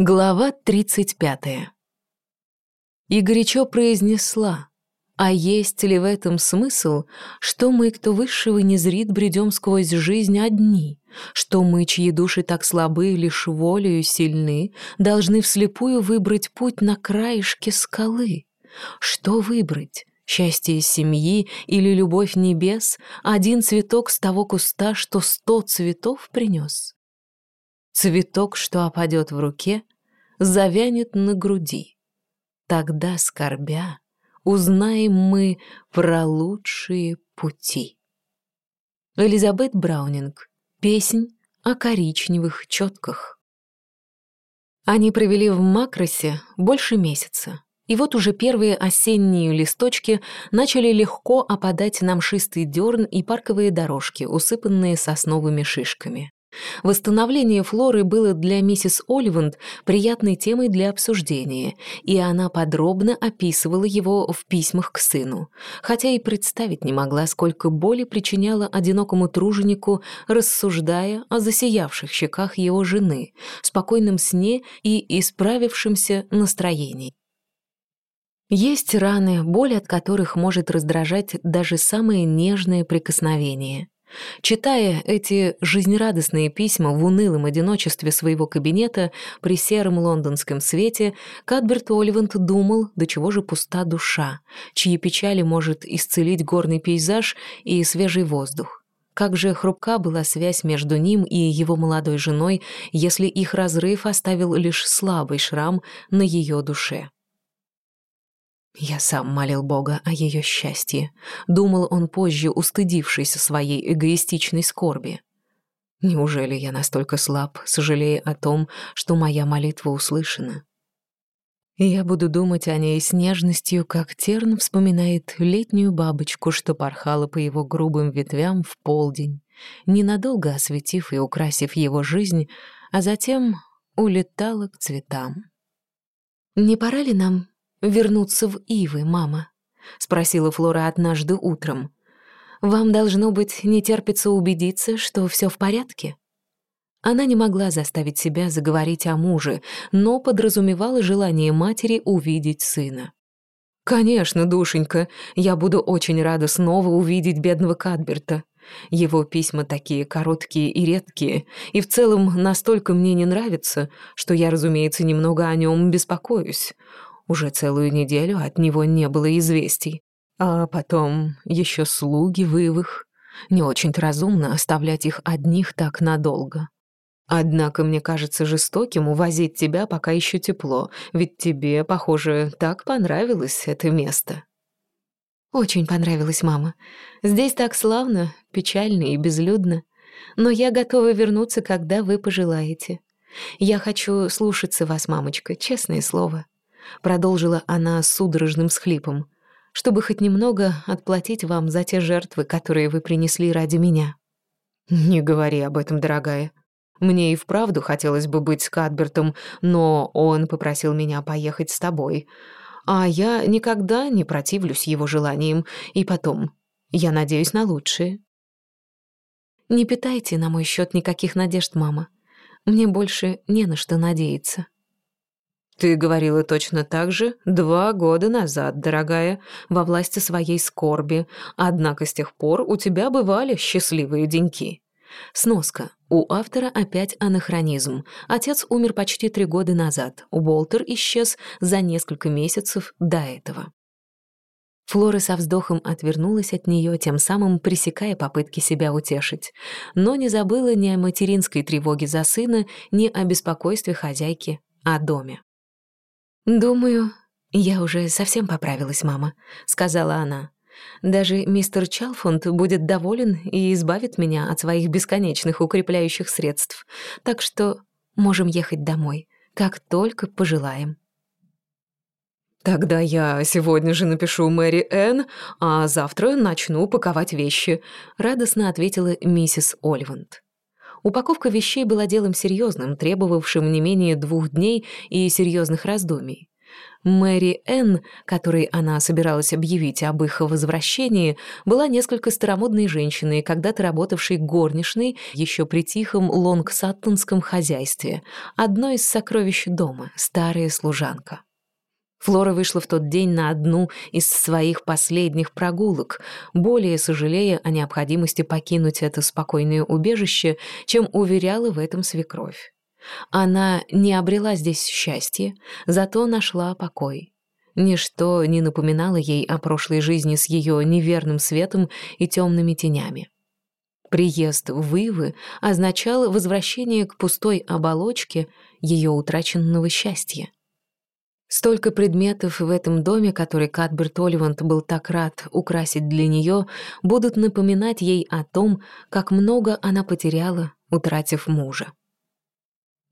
Глава 35. И горячо произнесла, а есть ли в этом смысл, что мы, кто высшего не зрит, бредем сквозь жизнь одни, что мы, чьи души так слабы, лишь волею сильны, должны вслепую выбрать путь на краешке скалы? Что выбрать? Счастье семьи или любовь небес, один цветок с того куста, что сто цветов принес? Цветок, что опадет в руке, завянет на груди. Тогда, скорбя, узнаем мы про лучшие пути. Элизабет Браунинг. Песнь о коричневых четках. Они провели в Макросе больше месяца. И вот уже первые осенние листочки начали легко опадать на мшистый дерн и парковые дорожки, усыпанные сосновыми шишками. Восстановление флоры было для миссис Оливанд приятной темой для обсуждения, и она подробно описывала его в письмах к сыну, хотя и представить не могла, сколько боли причиняла одинокому труженику, рассуждая о засиявших щеках его жены, спокойном сне и исправившемся настроении. Есть раны, боль от которых может раздражать даже самое нежное прикосновение. Читая эти жизнерадостные письма в унылом одиночестве своего кабинета при сером лондонском свете, Кадберт Оливант думал, до чего же пуста душа, чьи печали может исцелить горный пейзаж и свежий воздух. Как же хрупка была связь между ним и его молодой женой, если их разрыв оставил лишь слабый шрам на ее душе. Я сам молил Бога о ее счастье. Думал он позже, устыдившись своей эгоистичной скорби. Неужели я настолько слаб, сожалея о том, что моя молитва услышана? Я буду думать о ней с нежностью, как терн вспоминает летнюю бабочку, что порхала по его грубым ветвям в полдень, ненадолго осветив и украсив его жизнь, а затем улетала к цветам. «Не пора ли нам вернуться в Ивы, мама?» — спросила Флора однажды утром. «Вам, должно быть, не терпится убедиться, что все в порядке?» Она не могла заставить себя заговорить о муже, но подразумевала желание матери увидеть сына. «Конечно, душенька, я буду очень рада снова увидеть бедного Кадберта. Его письма такие короткие и редкие, и в целом настолько мне не нравятся, что я, разумеется, немного о нем беспокоюсь. Уже целую неделю от него не было известий. А потом еще слуги вывых. Не очень-то разумно оставлять их одних так надолго. Однако мне кажется жестоким увозить тебя, пока еще тепло, ведь тебе, похоже, так понравилось это место. Очень понравилось, мама. Здесь так славно, печально и безлюдно. Но я готова вернуться, когда вы пожелаете. Я хочу слушаться вас, мамочка, честное слово. Продолжила она судорожным схлипом. «Чтобы хоть немного отплатить вам за те жертвы, которые вы принесли ради меня». «Не говори об этом, дорогая. Мне и вправду хотелось бы быть с Кадбертом, но он попросил меня поехать с тобой. А я никогда не противлюсь его желаниям. И потом, я надеюсь на лучшее». «Не питайте на мой счет никаких надежд, мама. Мне больше не на что надеяться». «Ты говорила точно так же два года назад, дорогая, во власти своей скорби, однако с тех пор у тебя бывали счастливые деньки». Сноска. У автора опять анахронизм. Отец умер почти три года назад. Уолтер исчез за несколько месяцев до этого. Флора со вздохом отвернулась от нее, тем самым пресекая попытки себя утешить. Но не забыла ни о материнской тревоге за сына, ни о беспокойстве хозяйки о доме. «Думаю, я уже совсем поправилась, мама», — сказала она. «Даже мистер Чалфонд будет доволен и избавит меня от своих бесконечных укрепляющих средств, так что можем ехать домой, как только пожелаем». «Тогда я сегодня же напишу Мэри Энн, а завтра начну паковать вещи», — радостно ответила миссис Оливанд. Упаковка вещей была делом серьезным, требовавшим не менее двух дней и серьезных раздумий. Мэри Энн, которой она собиралась объявить об их возвращении, была несколько старомодной женщиной, когда-то работавшей горничной еще при тихом лонгсаттонском хозяйстве, одной из сокровищ дома, старая служанка. Флора вышла в тот день на одну из своих последних прогулок, более сожалея о необходимости покинуть это спокойное убежище, чем уверяла в этом свекровь. Она не обрела здесь счастья, зато нашла покой. Ничто не напоминало ей о прошлой жизни с ее неверным светом и темными тенями. Приезд в Ивы означал возвращение к пустой оболочке ее утраченного счастья. Столько предметов в этом доме, который Катберт Оливант был так рад украсить для нее, будут напоминать ей о том, как много она потеряла, утратив мужа.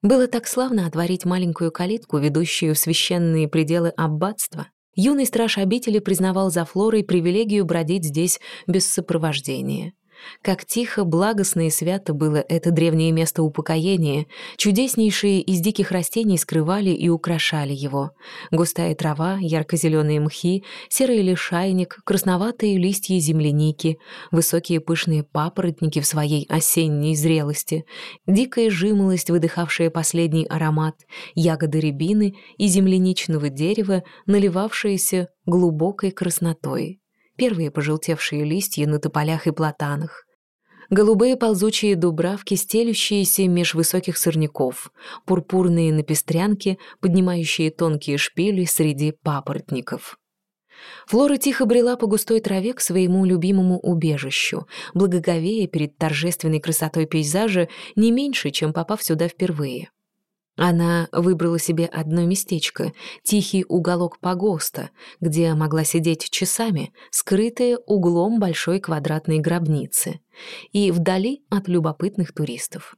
Было так славно отворить маленькую калитку, ведущую в священные пределы аббатства. Юный страж обители признавал за Флорой привилегию бродить здесь без сопровождения. Как тихо, благостно и свято было это древнее место упокоения, чудеснейшие из диких растений скрывали и украшали его. Густая трава, ярко-зеленые мхи, серый лишайник, красноватые листья земляники, высокие пышные папоротники в своей осенней зрелости, дикая жимолость, выдыхавшая последний аромат, ягоды рябины и земляничного дерева, наливавшиеся глубокой краснотой первые пожелтевшие листья на тополях и платанах, голубые ползучие дубравки, стелющиеся меж высоких сорняков, пурпурные напестрянки, поднимающие тонкие шпили среди папоротников. Флора тихо брела по густой траве к своему любимому убежищу, благоговея перед торжественной красотой пейзажа не меньше, чем попав сюда впервые. Она выбрала себе одно местечко, тихий уголок погоста, где могла сидеть часами, скрытая углом большой квадратной гробницы, и вдали от любопытных туристов.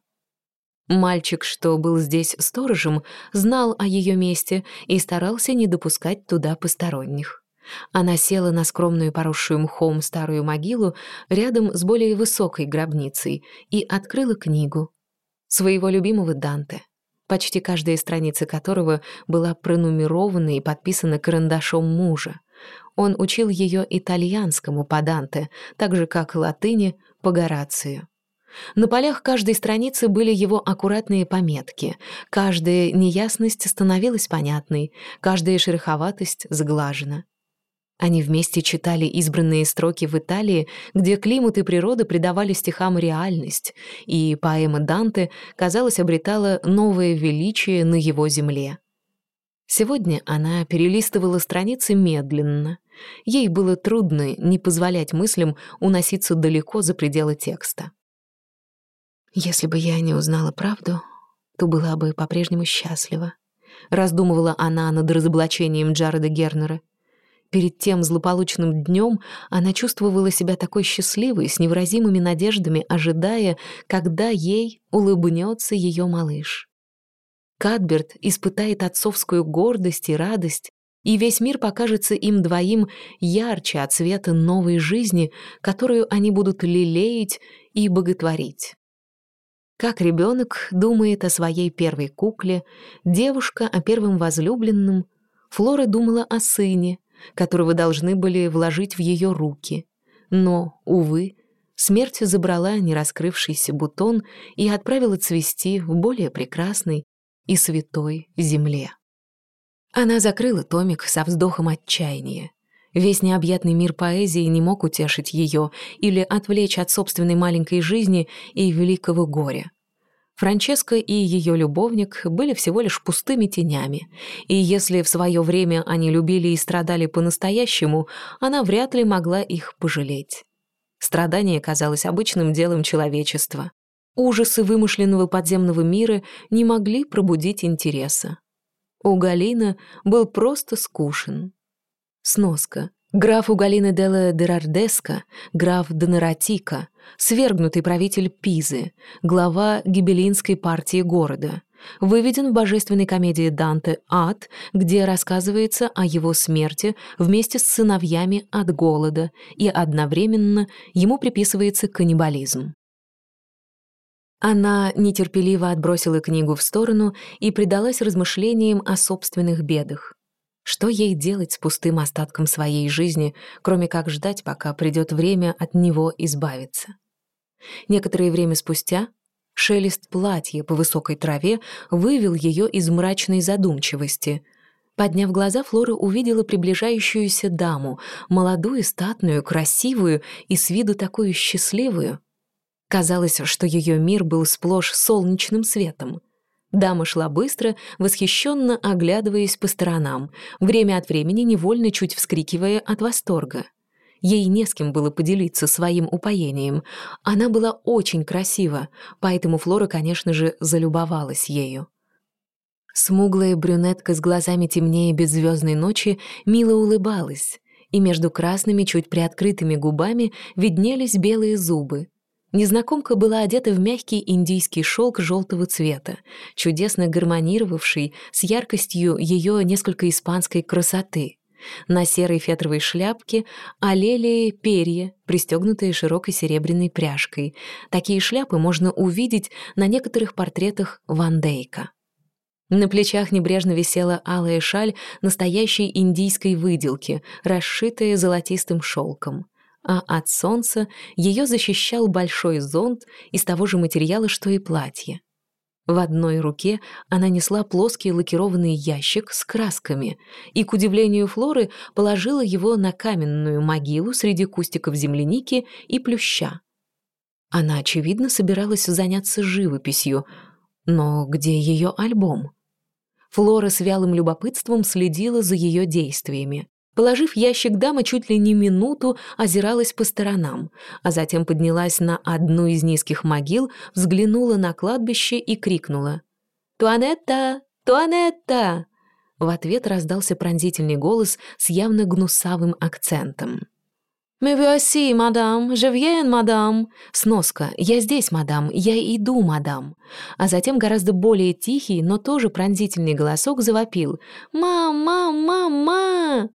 Мальчик, что был здесь сторожем, знал о ее месте и старался не допускать туда посторонних. Она села на скромную поросшую мхом старую могилу рядом с более высокой гробницей и открыла книгу своего любимого Данте почти каждая страница которого была пронумерована и подписана карандашом мужа. Он учил ее итальянскому по Данте, так же, как латыни по Горацию. На полях каждой страницы были его аккуратные пометки. Каждая неясность становилась понятной, каждая шероховатость сглажена. Они вместе читали избранные строки в Италии, где климат и природа придавали стихам реальность, и поэма Данте, казалось, обретала новое величие на его земле. Сегодня она перелистывала страницы медленно. Ей было трудно не позволять мыслям уноситься далеко за пределы текста. «Если бы я не узнала правду, то была бы по-прежнему счастлива», раздумывала она над разоблачением Джареда Гернера. Перед тем злополучным днем она чувствовала себя такой счастливой, с невыразимыми надеждами, ожидая, когда ей улыбнется ее малыш. Кадберт испытает отцовскую гордость и радость, и весь мир покажется им двоим ярче от света новой жизни, которую они будут лелеять и боготворить. Как ребенок думает о своей первой кукле, девушка о первом возлюбленном, Флора думала о сыне, которого должны были вложить в ее руки. Но, увы, смерть забрала нераскрывшийся бутон и отправила цвести в более прекрасной и святой земле. Она закрыла томик со вздохом отчаяния. Весь необъятный мир поэзии не мог утешить ее или отвлечь от собственной маленькой жизни и великого горя. Франческа и ее любовник были всего лишь пустыми тенями, и если в свое время они любили и страдали по-настоящему, она вряд ли могла их пожалеть. Страдание казалось обычным делом человечества. Ужасы вымышленного подземного мира не могли пробудить интереса. У Галина был просто скушен. Сноска. Граф Угалины Делла Дерардеско, граф Донератика, свергнутый правитель Пизы, глава гибелинской партии города, выведен в божественной комедии Данте «Ад», где рассказывается о его смерти вместе с сыновьями от голода, и одновременно ему приписывается каннибализм. Она нетерпеливо отбросила книгу в сторону и предалась размышлениям о собственных бедах. Что ей делать с пустым остатком своей жизни, кроме как ждать, пока придет время от него избавиться? Некоторое время спустя шелест платья по высокой траве вывел ее из мрачной задумчивости. Подняв глаза, Флора увидела приближающуюся даму, молодую, статную, красивую и с виду такую счастливую. Казалось, что ее мир был сплошь солнечным светом. Дама шла быстро, восхищенно оглядываясь по сторонам, время от времени невольно чуть вскрикивая от восторга. Ей не с кем было поделиться своим упоением. Она была очень красива, поэтому Флора, конечно же, залюбовалась ею. Смуглая брюнетка с глазами темнее беззвездной ночи мило улыбалась, и между красными, чуть приоткрытыми губами виднелись белые зубы. Незнакомка была одета в мягкий индийский шелк желтого цвета, чудесно гармонировавший с яркостью ее несколько испанской красоты. На серой фетровой шляпке олели перья, пристегнутые широкой серебряной пряжкой. Такие шляпы можно увидеть на некоторых портретах Ван Дейка. На плечах небрежно висела алая шаль настоящей индийской выделки, расшитая золотистым шелком а от солнца ее защищал большой зонт из того же материала, что и платье. В одной руке она несла плоский лакированный ящик с красками и, к удивлению Флоры, положила его на каменную могилу среди кустиков земляники и плюща. Она, очевидно, собиралась заняться живописью, но где ее альбом? Флора с вялым любопытством следила за ее действиями. Положив ящик, дама чуть ли не минуту озиралась по сторонам, а затем поднялась на одну из низких могил, взглянула на кладбище и крикнула «Туанетта! Туанетта!» В ответ раздался пронзительный голос с явно гнусавым акцентом. «Me voici, мадам, je мадам». Сноска «Я здесь, мадам, я иду, мадам». А затем гораздо более тихий, но тоже пронзительный голосок завопил «Мам, мам, мам, мам!»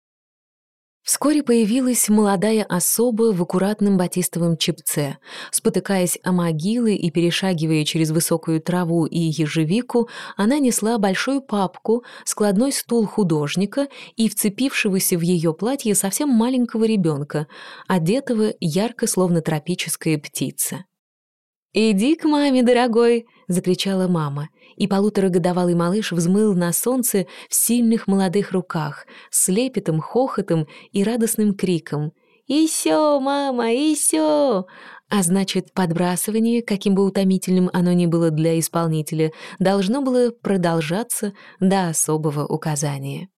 Вскоре появилась молодая особа в аккуратном батистовом чепце. Спотыкаясь о могилы и перешагивая через высокую траву и ежевику, она несла большую папку, складной стул художника и вцепившегося в ее платье совсем маленького ребенка, одетого ярко, словно тропическая птица. «Иди к маме, дорогой!» — закричала мама, и полуторагодовалый малыш взмыл на солнце в сильных молодых руках, с лепетом, хохотом и радостным криком. «Исё, мама, исё!» А значит, подбрасывание, каким бы утомительным оно ни было для исполнителя, должно было продолжаться до особого указания.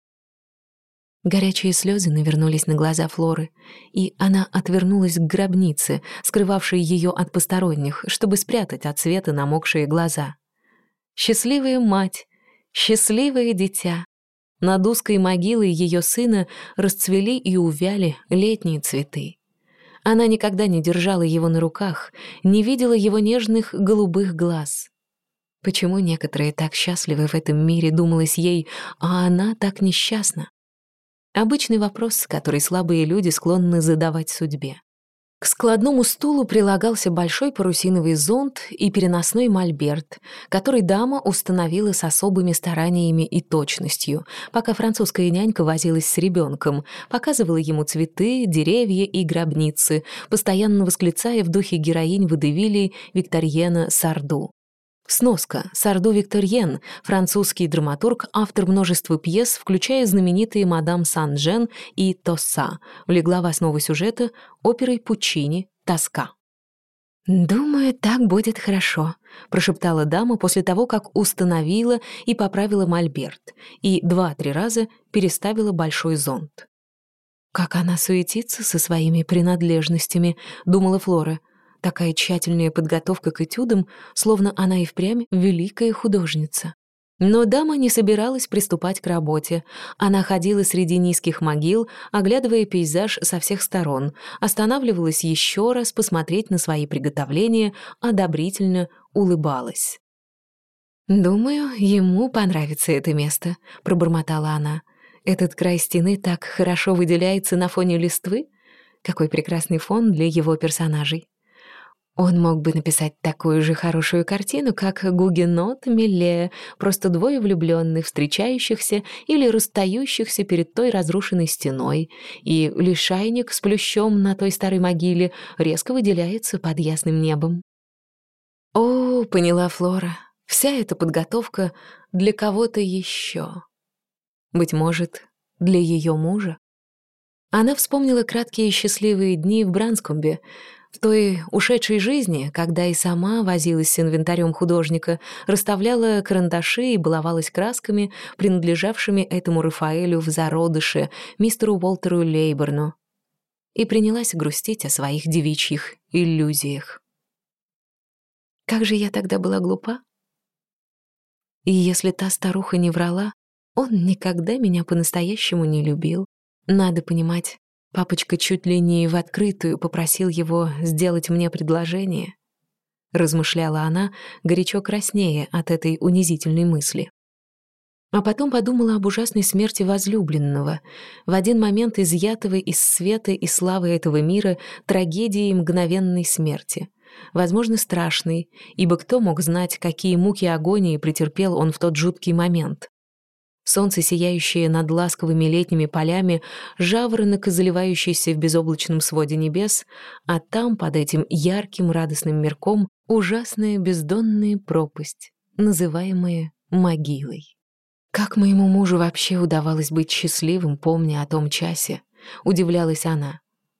Горячие слезы навернулись на глаза Флоры, и она отвернулась к гробнице, скрывавшей ее от посторонних, чтобы спрятать от света намокшие глаза. Счастливая мать, счастливое дитя. Над узкой могилой ее сына расцвели и увяли летние цветы. Она никогда не держала его на руках, не видела его нежных голубых глаз. Почему некоторые так счастливы в этом мире, думалось ей, а она так несчастна? Обычный вопрос, который слабые люди склонны задавать судьбе. К складному стулу прилагался большой парусиновый зонт и переносной мольберт, который дама установила с особыми стараниями и точностью, пока французская нянька возилась с ребенком, показывала ему цветы, деревья и гробницы, постоянно восклицая в духе героинь водевилей Викторьена Сарду. Сноска. Сарду Викторьен, французский драматург, автор множества пьес, включая знаменитые «Мадам Сан-Жен» и «Тосса», влегла в основу сюжета оперой Пучини «Тоска». «Думаю, так будет хорошо», — прошептала дама после того, как установила и поправила мольберт и два-три раза переставила большой зонт. «Как она суетится со своими принадлежностями», — думала Флора, — Такая тщательная подготовка к этюдам, словно она и впрямь великая художница. Но дама не собиралась приступать к работе. Она ходила среди низких могил, оглядывая пейзаж со всех сторон, останавливалась еще раз посмотреть на свои приготовления, одобрительно улыбалась. «Думаю, ему понравится это место», — пробормотала она. «Этот край стены так хорошо выделяется на фоне листвы. Какой прекрасный фон для его персонажей». Он мог бы написать такую же хорошую картину, как Гугенот, Милле, просто двое влюбленных, встречающихся или расстающихся перед той разрушенной стеной, и лишайник с плющом на той старой могиле резко выделяется под ясным небом. О, поняла Флора, вся эта подготовка для кого-то еще. Быть может, для ее мужа? Она вспомнила краткие счастливые дни в Бранскомбе, в той ушедшей жизни, когда и сама возилась с инвентарем художника, расставляла карандаши и баловалась красками, принадлежавшими этому Рафаэлю в зародыше, мистеру Уолтеру Лейберну, и принялась грустить о своих девичьих иллюзиях. Как же я тогда была глупа? И если та старуха не врала, он никогда меня по-настоящему не любил. Надо понимать, Папочка чуть ли не в открытую попросил его сделать мне предложение. Размышляла она, горячо краснее от этой унизительной мысли. А потом подумала об ужасной смерти возлюбленного, в один момент изъятого из света и славы этого мира трагедии мгновенной смерти. Возможно, страшной, ибо кто мог знать, какие муки агонии претерпел он в тот жуткий момент. Солнце, сияющее над ласковыми летними полями, жаворонок, заливающийся в безоблачном своде небес, а там, под этим ярким радостным мирком, ужасная бездонная пропасть, называемая могилой. Как моему мужу вообще удавалось быть счастливым, помня о том часе? Удивлялась она.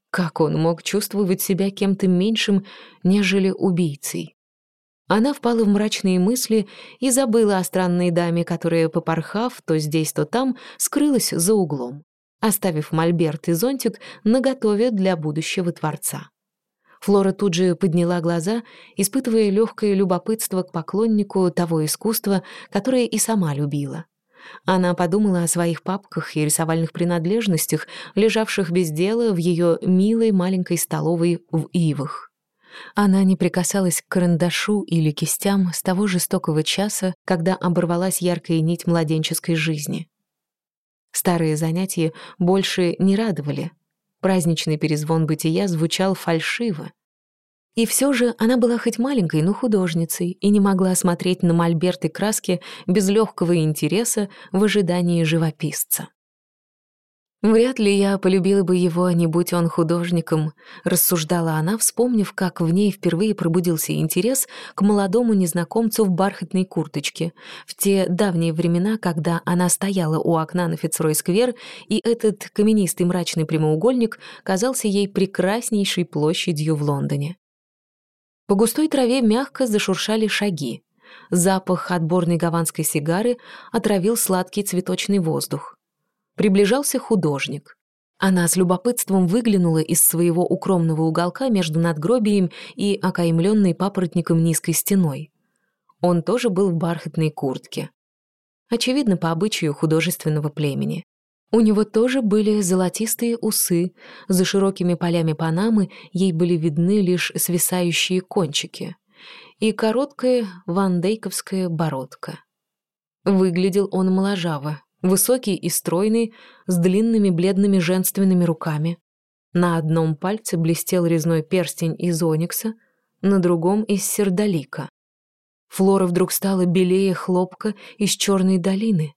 Как он мог чувствовать себя кем-то меньшим, нежели убийцей? Она впала в мрачные мысли и забыла о странной даме, которая, попорхав то здесь, то там, скрылась за углом, оставив мольберт и зонтик наготове для будущего творца. Флора тут же подняла глаза, испытывая легкое любопытство к поклоннику того искусства, которое и сама любила. Она подумала о своих папках и рисовальных принадлежностях, лежавших без дела в ее милой маленькой столовой в Ивах. Она не прикасалась к карандашу или кистям с того жестокого часа, когда оборвалась яркая нить младенческой жизни. Старые занятия больше не радовали. Праздничный перезвон бытия звучал фальшиво. И все же она была хоть маленькой, но художницей и не могла смотреть на мольберт краски без легкого интереса в ожидании живописца. Вряд ли я полюбила бы его, не будь он художником, рассуждала она, вспомнив, как в ней впервые пробудился интерес к молодому незнакомцу в бархатной курточке, в те давние времена, когда она стояла у окна на Фицрой-сквер, и этот каменистый мрачный прямоугольник казался ей прекраснейшей площадью в Лондоне. По густой траве мягко зашуршали шаги. Запах отборной гаванской сигары отравил сладкий цветочный воздух. Приближался художник. Она с любопытством выглянула из своего укромного уголка между надгробием и окаймленной папоротником низкой стеной. Он тоже был в бархатной куртке. Очевидно, по обычаю художественного племени. У него тоже были золотистые усы, за широкими полями панамы ей были видны лишь свисающие кончики, и короткая вандейковская бородка. Выглядел он моложаво, Высокий и стройный, с длинными бледными женственными руками. На одном пальце блестел резной перстень из оникса, на другом — из сердолика. Флора вдруг стала белее хлопка из черной долины,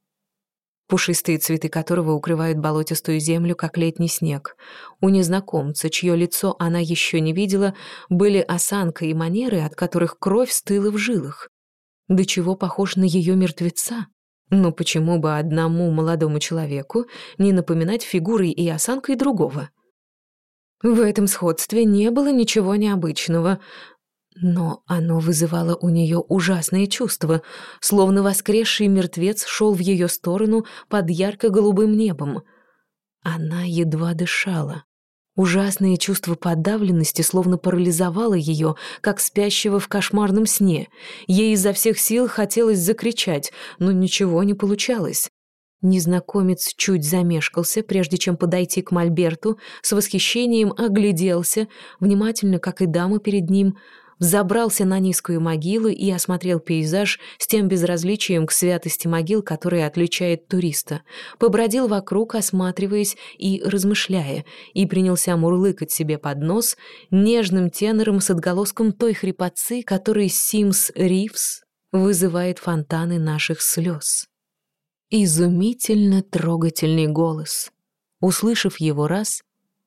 пушистые цветы которого укрывают болотистую землю, как летний снег. У незнакомца, чье лицо она еще не видела, были осанка и манеры, от которых кровь стыла в жилах. До чего похож на ее мертвеца? Но почему бы одному молодому человеку не напоминать фигурой и осанкой другого? В этом сходстве не было ничего необычного, но оно вызывало у нее ужасные чувства, словно воскресший мертвец шел в ее сторону под ярко-голубым небом. Она едва дышала. Ужасное чувство подавленности словно парализовало ее, как спящего в кошмарном сне. Ей изо всех сил хотелось закричать, но ничего не получалось. Незнакомец чуть замешкался, прежде чем подойти к Мольберту, с восхищением огляделся, внимательно, как и дама перед ним, взобрался на низкую могилу и осмотрел пейзаж с тем безразличием к святости могил, которое отличает туриста, побродил вокруг, осматриваясь и размышляя, и принялся мурлыкать себе под нос нежным тенором с отголоском той хрипотцы, которой Симс Ривз вызывает фонтаны наших слез. Изумительно трогательный голос. Услышав его раз,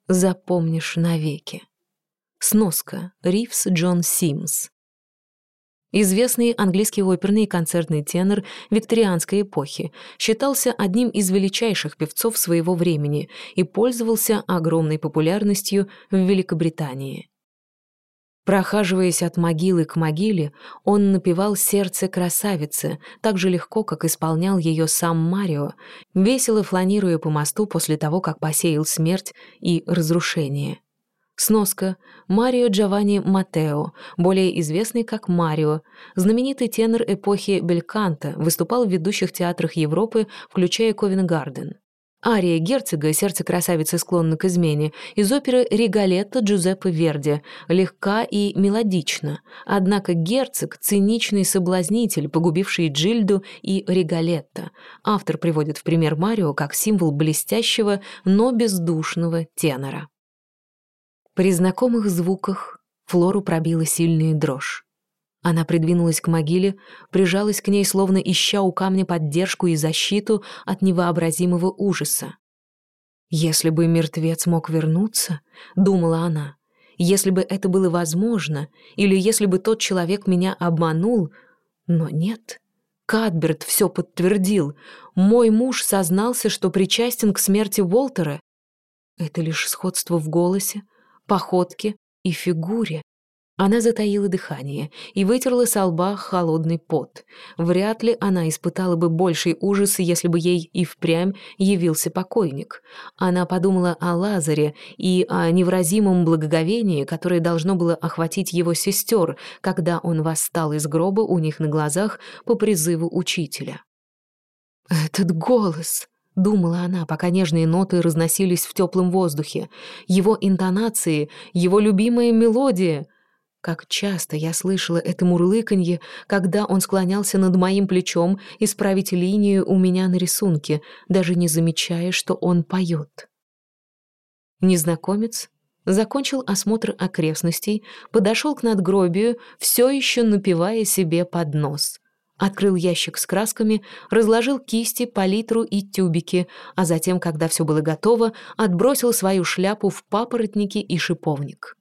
запомнишь навеки. Сноска. Ривс Джон Симс. Известный английский оперный и концертный тенор викторианской эпохи, считался одним из величайших певцов своего времени и пользовался огромной популярностью в Великобритании. Прохаживаясь от могилы к могиле, он напевал «Сердце красавицы» так же легко, как исполнял ее сам Марио, весело фланируя по мосту после того, как посеял смерть и разрушение. Сноска. Марио Джованни Матео, более известный как Марио, знаменитый тенор эпохи Бельканта, выступал в ведущих театрах Европы, включая Ковенгарден. Ария герцога «Сердце красавицы склонно к измене» из оперы «Риголетто» Джузеппе Верди легка и мелодична, однако герцог — циничный соблазнитель, погубивший Джильду и Риголетто. Автор приводит в пример Марио как символ блестящего, но бездушного тенора. При знакомых звуках Флору пробила сильная дрожь. Она придвинулась к могиле, прижалась к ней, словно ища у камня поддержку и защиту от невообразимого ужаса. «Если бы мертвец мог вернуться», — думала она, — «если бы это было возможно, или если бы тот человек меня обманул, но нет». Кадберт все подтвердил. Мой муж сознался, что причастен к смерти Уолтера. Это лишь сходство в голосе, походке и фигуре. Она затаила дыхание и вытерла с лба холодный пот. Вряд ли она испытала бы больший ужас, если бы ей и впрямь явился покойник. Она подумала о Лазаре и о невразимом благоговении, которое должно было охватить его сестер, когда он восстал из гроба у них на глазах по призыву учителя. «Этот голос!» — думала она, пока нежные ноты разносились в теплом воздухе. «Его интонации, его любимая мелодия!» Как часто я слышала это мурлыканье, когда он склонялся над моим плечом исправить линию у меня на рисунке, даже не замечая, что он поет. Незнакомец закончил осмотр окрестностей, подошел к надгробию, все еще напивая себе под нос. Открыл ящик с красками, разложил кисти, палитру и тюбики, а затем, когда все было готово, отбросил свою шляпу в папоротники и шиповник.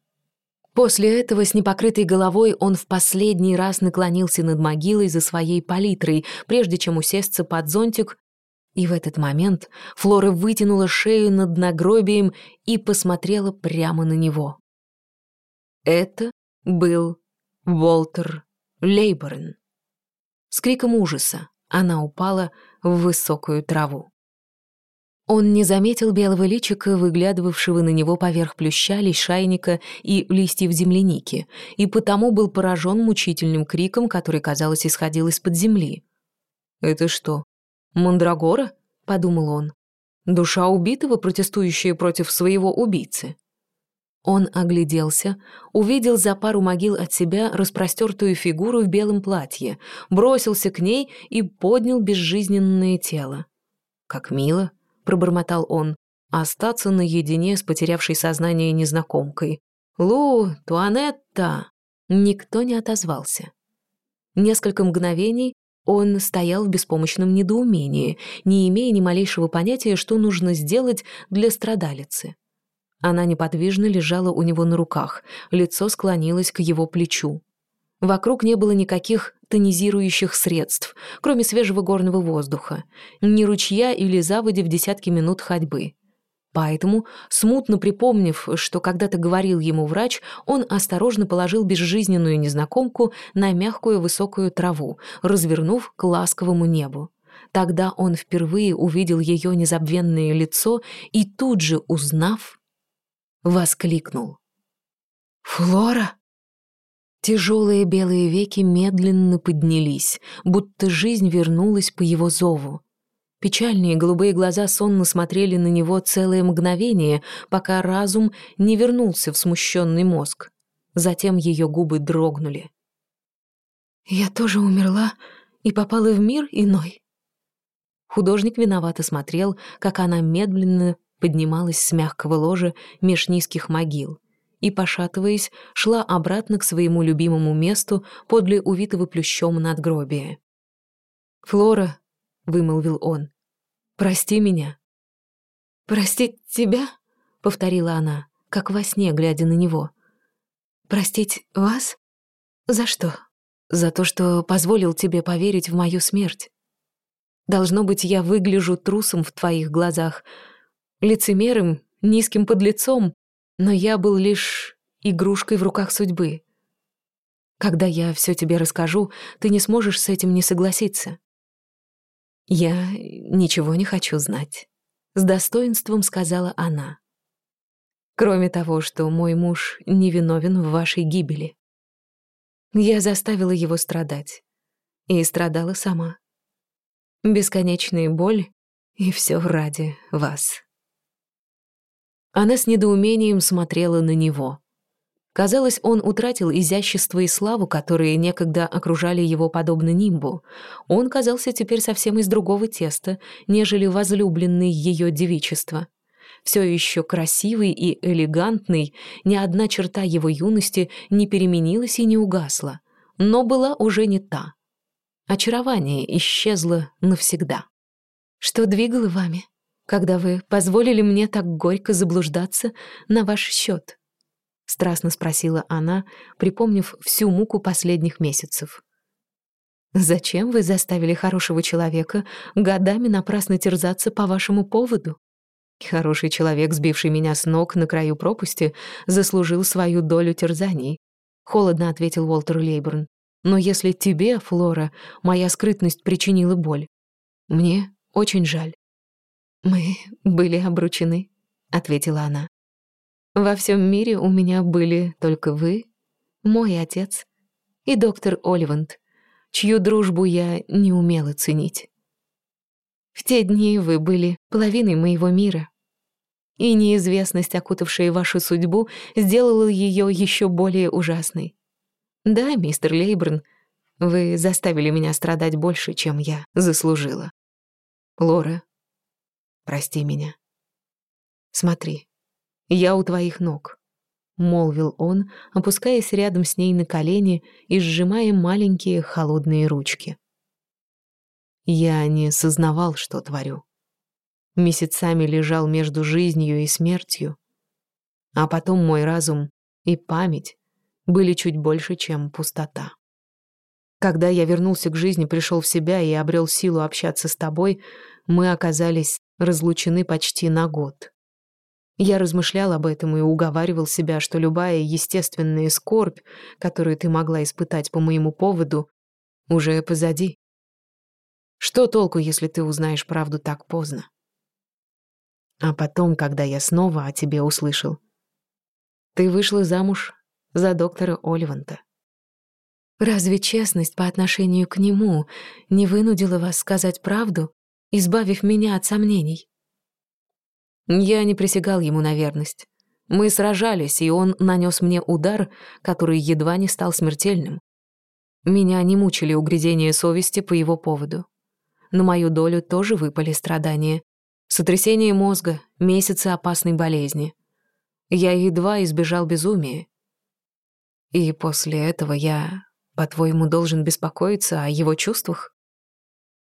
После этого с непокрытой головой он в последний раз наклонился над могилой за своей палитрой, прежде чем усесться под зонтик, и в этот момент Флора вытянула шею над нагробием и посмотрела прямо на него. Это был Волтер Лейборн. С криком ужаса она упала в высокую траву. Он не заметил белого личика, выглядывавшего на него поверх плюща, лишайника и листьев земляники, и потому был поражен мучительным криком, который, казалось, исходил из-под земли. «Это что, мандрагора?» — подумал он. «Душа убитого, протестующая против своего убийцы». Он огляделся, увидел за пару могил от себя распростертую фигуру в белом платье, бросился к ней и поднял безжизненное тело. «Как мило!» пробормотал он, остаться наедине с потерявшей сознание незнакомкой. «Лу, Туанетта!» Никто не отозвался. Несколько мгновений он стоял в беспомощном недоумении, не имея ни малейшего понятия, что нужно сделать для страдалицы. Она неподвижно лежала у него на руках, лицо склонилось к его плечу. Вокруг не было никаких тонизирующих средств, кроме свежего горного воздуха, ни ручья или заводи в десятки минут ходьбы. Поэтому, смутно припомнив, что когда-то говорил ему врач, он осторожно положил безжизненную незнакомку на мягкую высокую траву, развернув к ласковому небу. Тогда он впервые увидел ее незабвенное лицо и тут же, узнав, воскликнул. «Флора!» Тяжелые белые веки медленно поднялись, будто жизнь вернулась по его зову. Печальные голубые глаза сонно смотрели на него целое мгновение, пока разум не вернулся в смущенный мозг. Затем ее губы дрогнули. «Я тоже умерла и попала в мир иной?» Художник виновато смотрел, как она медленно поднималась с мягкого ложа меж низких могил и, пошатываясь, шла обратно к своему любимому месту подле увитого плющом надгробия. «Флора», — вымолвил он, — «прости меня». «Простить тебя?» — повторила она, как во сне, глядя на него. «Простить вас? За что?» «За то, что позволил тебе поверить в мою смерть. Должно быть, я выгляжу трусом в твоих глазах, лицемером, низким подлецом, но я был лишь игрушкой в руках судьбы. Когда я все тебе расскажу, ты не сможешь с этим не согласиться. Я ничего не хочу знать, с достоинством сказала она. Кроме того, что мой муж невиновен в вашей гибели. Я заставила его страдать. И страдала сама. Бесконечная боль, и все ради вас. Она с недоумением смотрела на него. Казалось, он утратил изящество и славу, которые некогда окружали его подобно нимбу. Он казался теперь совсем из другого теста, нежели возлюбленный ее девичество. Все еще красивый и элегантный, ни одна черта его юности не переменилась и не угасла, но была уже не та. Очарование исчезло навсегда. «Что двигало вами?» Когда вы позволили мне так горько заблуждаться на ваш счет?» — страстно спросила она, припомнив всю муку последних месяцев. «Зачем вы заставили хорошего человека годами напрасно терзаться по вашему поводу? Хороший человек, сбивший меня с ног на краю пропасти, заслужил свою долю терзаний», — холодно ответил Уолтер Лейберн. «Но если тебе, Флора, моя скрытность причинила боль, мне очень жаль. «Мы были обручены», — ответила она. «Во всем мире у меня были только вы, мой отец и доктор Оливанд, чью дружбу я не умела ценить. В те дни вы были половиной моего мира, и неизвестность, окутавшая вашу судьбу, сделала ее еще более ужасной. Да, мистер Лейбрн, вы заставили меня страдать больше, чем я заслужила. Лора, Прости меня. Смотри, я у твоих ног, молвил он, опускаясь рядом с ней на колени и сжимая маленькие холодные ручки. Я не сознавал, что творю. Месяцами лежал между жизнью и смертью, а потом мой разум и память были чуть больше, чем пустота. Когда я вернулся к жизни, пришел в себя и обрел силу общаться с тобой, мы оказались разлучены почти на год. Я размышлял об этом и уговаривал себя, что любая естественная скорбь, которую ты могла испытать по моему поводу, уже позади. Что толку, если ты узнаешь правду так поздно? А потом, когда я снова о тебе услышал, ты вышла замуж за доктора Оливанта. Разве честность по отношению к нему не вынудила вас сказать правду избавив меня от сомнений. Я не присягал ему на верность. Мы сражались, и он нанес мне удар, который едва не стал смертельным. Меня не мучили угрызения совести по его поводу. На мою долю тоже выпали страдания. Сотрясение мозга, месяцы опасной болезни. Я едва избежал безумия. И после этого я, по-твоему, должен беспокоиться о его чувствах?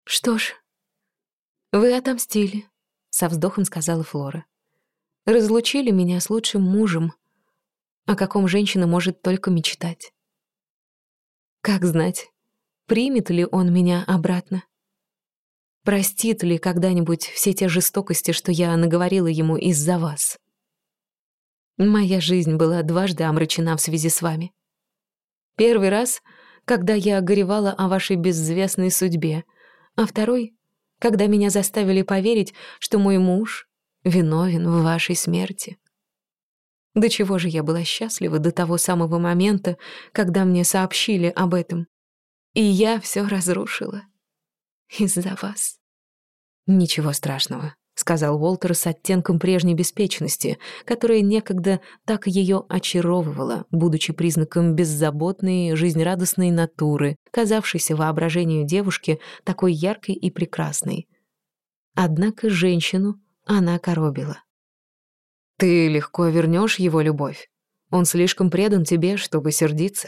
Что ж, «Вы отомстили», — со вздохом сказала Флора. «Разлучили меня с лучшим мужем, о каком женщина может только мечтать. Как знать, примет ли он меня обратно? Простит ли когда-нибудь все те жестокости, что я наговорила ему из-за вас? Моя жизнь была дважды омрачена в связи с вами. Первый раз, когда я горевала о вашей безвестной судьбе, а второй когда меня заставили поверить, что мой муж виновен в вашей смерти. До чего же я была счастлива до того самого момента, когда мне сообщили об этом. И я все разрушила. Из-за вас. «Ничего страшного», — сказал Уолтер с оттенком прежней беспечности, которая некогда так ее очаровывала, будучи признаком беззаботной, жизнерадостной натуры, казавшейся воображению девушки такой яркой и прекрасной. Однако женщину она коробила. «Ты легко вернешь его любовь. Он слишком предан тебе, чтобы сердиться».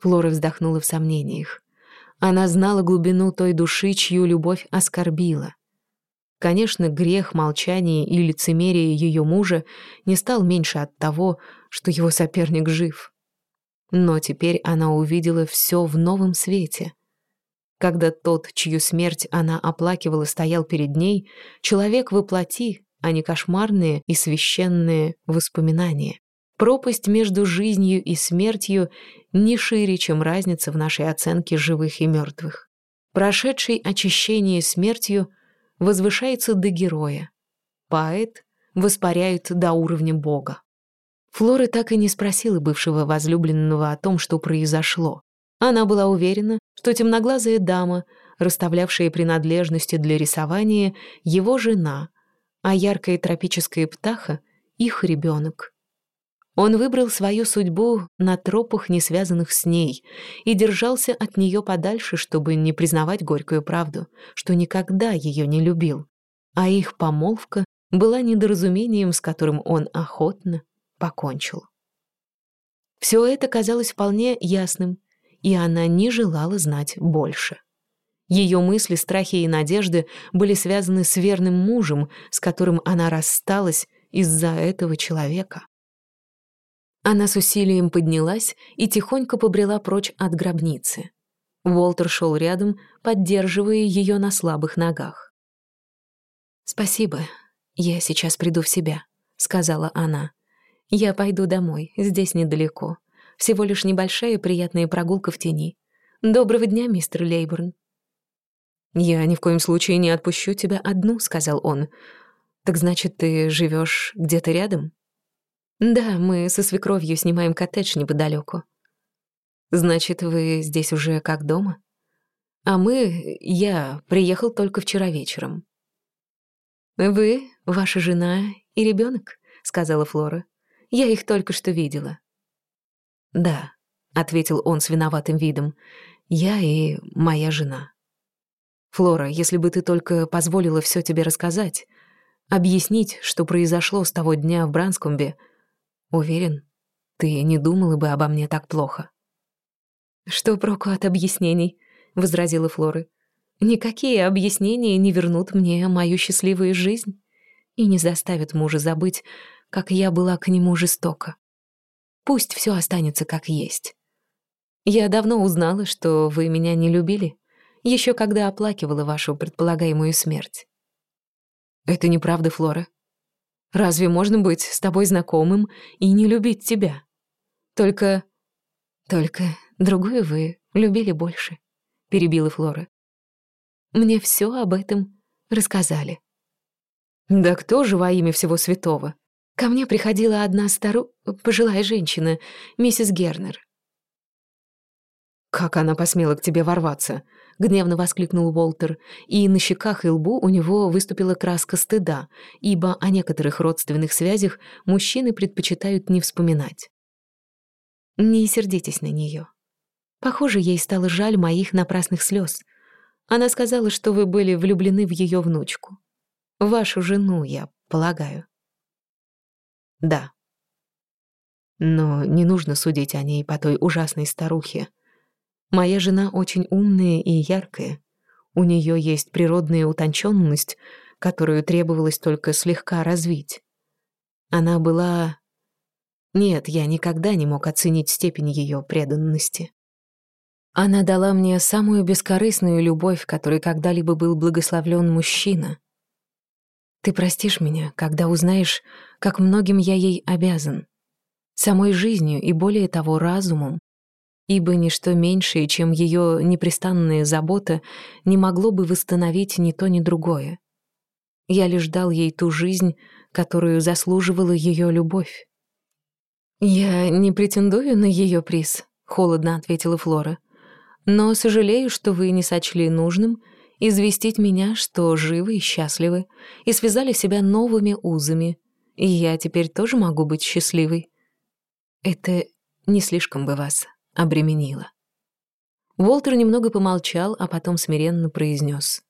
Флора вздохнула в сомнениях. Она знала глубину той души, чью любовь оскорбила. Конечно, грех молчания и лицемерия ее мужа не стал меньше от того, что его соперник жив. Но теперь она увидела все в новом свете. Когда тот, чью смерть она оплакивала, стоял перед ней, человек воплоти, а не кошмарные и священные воспоминания. Пропасть между жизнью и смертью не шире, чем разница в нашей оценке живых и мертвых. Прошедший очищение смертью — возвышается до героя. Поэт воспаряет до уровня бога. Флора так и не спросила бывшего возлюбленного о том, что произошло. Она была уверена, что темноглазая дама, расставлявшая принадлежности для рисования, его жена, а яркая тропическая птаха — их ребенок. Он выбрал свою судьбу на тропах, не связанных с ней, и держался от нее подальше, чтобы не признавать горькую правду, что никогда ее не любил. А их помолвка была недоразумением, с которым он охотно покончил. Все это казалось вполне ясным, и она не желала знать больше. Ее мысли, страхи и надежды были связаны с верным мужем, с которым она рассталась из-за этого человека. Она с усилием поднялась и тихонько побрела прочь от гробницы. Уолтер шел рядом, поддерживая ее на слабых ногах. «Спасибо, я сейчас приду в себя», — сказала она. «Я пойду домой, здесь недалеко. Всего лишь небольшая приятная прогулка в тени. Доброго дня, мистер Лейборн». «Я ни в коем случае не отпущу тебя одну», — сказал он. «Так значит, ты живешь где-то рядом?» «Да, мы со свекровью снимаем коттедж неподалеку. «Значит, вы здесь уже как дома?» «А мы... Я приехал только вчера вечером». «Вы, ваша жена и ребенок, сказала Флора. «Я их только что видела». «Да», — ответил он с виноватым видом. «Я и моя жена». «Флора, если бы ты только позволила все тебе рассказать, объяснить, что произошло с того дня в Бранскомбе, — Уверен, ты не думала бы обо мне так плохо. Что проку от объяснений, возразила Флора. Никакие объяснения не вернут мне мою счастливую жизнь и не заставят мужа забыть, как я была к нему жестока. Пусть все останется как есть. Я давно узнала, что вы меня не любили, еще когда оплакивала вашу предполагаемую смерть. Это неправда, Флора. Разве можно быть с тобой знакомым и не любить тебя? Только... Только другую вы любили больше, перебила Флора. Мне все об этом рассказали. Да кто же во имя всего святого? Ко мне приходила одна стару... пожилая женщина, миссис Гернер. Как она посмела к тебе ворваться? — гневно воскликнул Уолтер, и на щеках и лбу у него выступила краска стыда, ибо о некоторых родственных связях мужчины предпочитают не вспоминать. «Не сердитесь на нее. Похоже, ей стало жаль моих напрасных слез. Она сказала, что вы были влюблены в ее внучку. Вашу жену, я полагаю». «Да», но не нужно судить о ней по той ужасной старухе, Моя жена очень умная и яркая. У нее есть природная утонченность, которую требовалось только слегка развить. Она была... Нет, я никогда не мог оценить степень ее преданности. Она дала мне самую бескорыстную любовь, которой когда-либо был благословлен мужчина. Ты простишь меня, когда узнаешь, как многим я ей обязан. Самой жизнью и, более того, разумом, ибо ничто меньшее, чем ее непрестанная забота, не могло бы восстановить ни то, ни другое. Я лишь дал ей ту жизнь, которую заслуживала ее любовь. «Я не претендую на ее приз», — холодно ответила Флора. «Но сожалею, что вы не сочли нужным известить меня, что живы и счастливы, и связали себя новыми узами, и я теперь тоже могу быть счастливой. Это не слишком бы вас обременило. Уолтер немного помолчал, а потом смиренно произнес.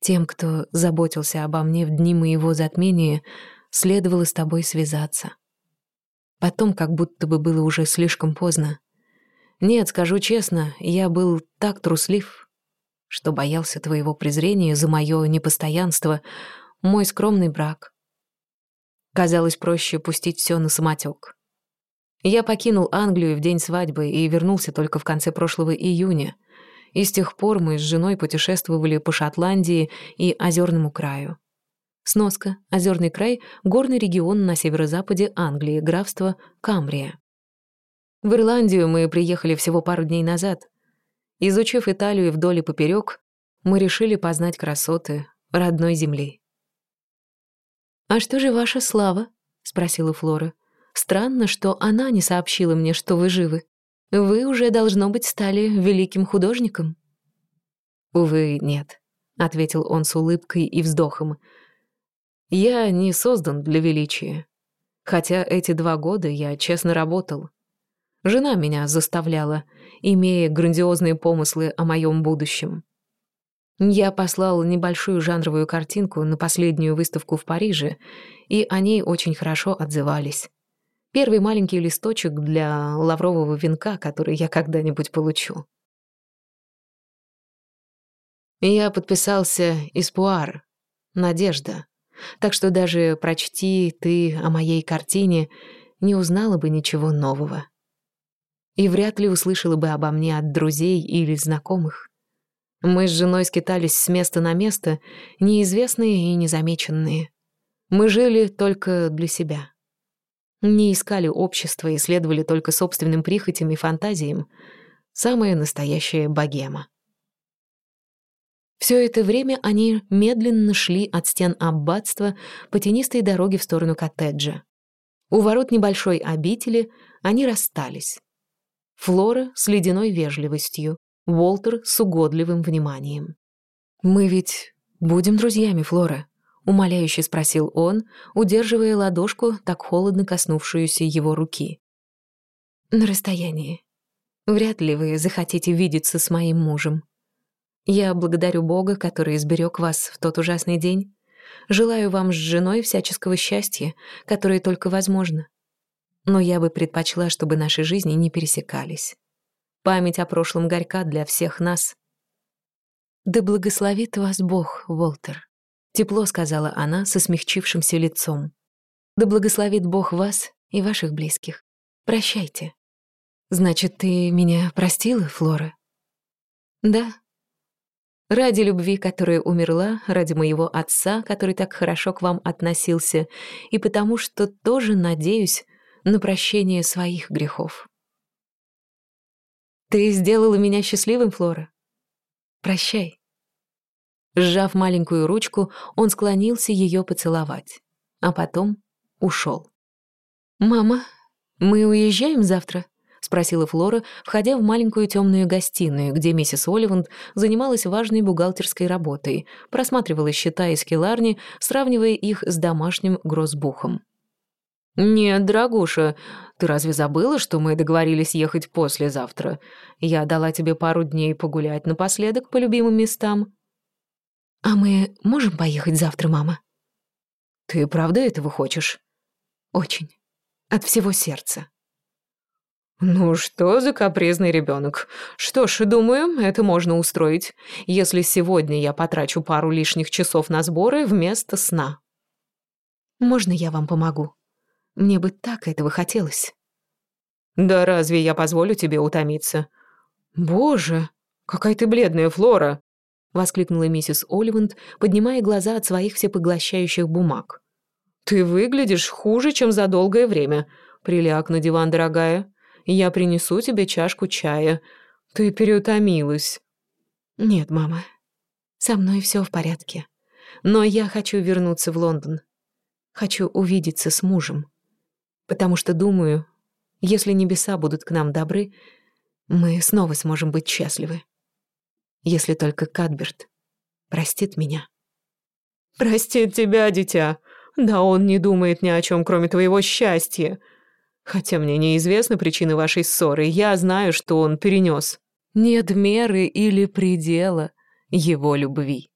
«Тем, кто заботился обо мне в дни моего затмения, следовало с тобой связаться. Потом как будто бы было уже слишком поздно. Нет, скажу честно, я был так труслив, что боялся твоего презрения за мое непостоянство, мой скромный брак. Казалось проще пустить все на самотек. Я покинул Англию в день свадьбы и вернулся только в конце прошлого июня. И с тех пор мы с женой путешествовали по Шотландии и Озерному краю. Сноска. Озерный край — горный регион на северо-западе Англии, графство Камбрия. В Ирландию мы приехали всего пару дней назад. Изучив Италию вдоль и поперек, мы решили познать красоты родной земли. «А что же ваша слава?» — спросила Флора. Странно, что она не сообщила мне, что вы живы. Вы уже, должно быть, стали великим художником». «Увы, нет», — ответил он с улыбкой и вздохом. «Я не создан для величия. Хотя эти два года я честно работал. Жена меня заставляла, имея грандиозные помыслы о моем будущем. Я послал небольшую жанровую картинку на последнюю выставку в Париже, и о ней очень хорошо отзывались. Первый маленький листочек для лаврового венка, который я когда-нибудь получу. Я подписался «Испуар», «Надежда». Так что даже прочти ты о моей картине, не узнала бы ничего нового. И вряд ли услышала бы обо мне от друзей или знакомых. Мы с женой скитались с места на место, неизвестные и незамеченные. Мы жили только для себя. Не искали общества и следовали только собственным прихотям и фантазиям. Самая настоящая богема. Все это время они медленно шли от стен аббатства по тенистой дороге в сторону коттеджа. У ворот небольшой обители они расстались. Флора с ледяной вежливостью, Уолтер с угодливым вниманием. «Мы ведь будем друзьями, Флора», умоляюще спросил он, удерживая ладошку, так холодно коснувшуюся его руки. «На расстоянии. Вряд ли вы захотите видеться с моим мужем. Я благодарю Бога, который изберег вас в тот ужасный день. Желаю вам с женой всяческого счастья, которое только возможно. Но я бы предпочла, чтобы наши жизни не пересекались. Память о прошлом горька для всех нас. Да благословит вас Бог, Волтер. Тепло сказала она со смягчившимся лицом. Да благословит Бог вас и ваших близких. Прощайте. Значит, ты меня простила, Флора? Да. Ради любви, которая умерла, ради моего отца, который так хорошо к вам относился, и потому что тоже надеюсь на прощение своих грехов. Ты сделала меня счастливым, Флора. Прощай. Сжав маленькую ручку, он склонился ее поцеловать, а потом ушел. «Мама, мы уезжаем завтра?» — спросила Флора, входя в маленькую темную гостиную, где миссис Оливанд занималась важной бухгалтерской работой, просматривала счета из келарни, сравнивая их с домашним грозбухом. «Нет, дорогуша, ты разве забыла, что мы договорились ехать послезавтра? Я дала тебе пару дней погулять напоследок по любимым местам». «А мы можем поехать завтра, мама?» «Ты правда этого хочешь?» «Очень. От всего сердца». «Ну что за капризный ребенок? Что ж, думаю, это можно устроить, если сегодня я потрачу пару лишних часов на сборы вместо сна». «Можно я вам помогу? Мне бы так этого хотелось». «Да разве я позволю тебе утомиться?» «Боже, какая ты бледная, Флора!» — воскликнула миссис Оливанд, поднимая глаза от своих всепоглощающих бумаг. «Ты выглядишь хуже, чем за долгое время. Приляг на диван, дорогая. Я принесу тебе чашку чая. Ты переутомилась». «Нет, мама, со мной все в порядке. Но я хочу вернуться в Лондон. Хочу увидеться с мужем. Потому что думаю, если небеса будут к нам добры, мы снова сможем быть счастливы». Если только Кадберт простит меня. «Простит тебя, дитя. Да он не думает ни о чем, кроме твоего счастья. Хотя мне неизвестны причины вашей ссоры, я знаю, что он перенес. Нет меры или предела его любви.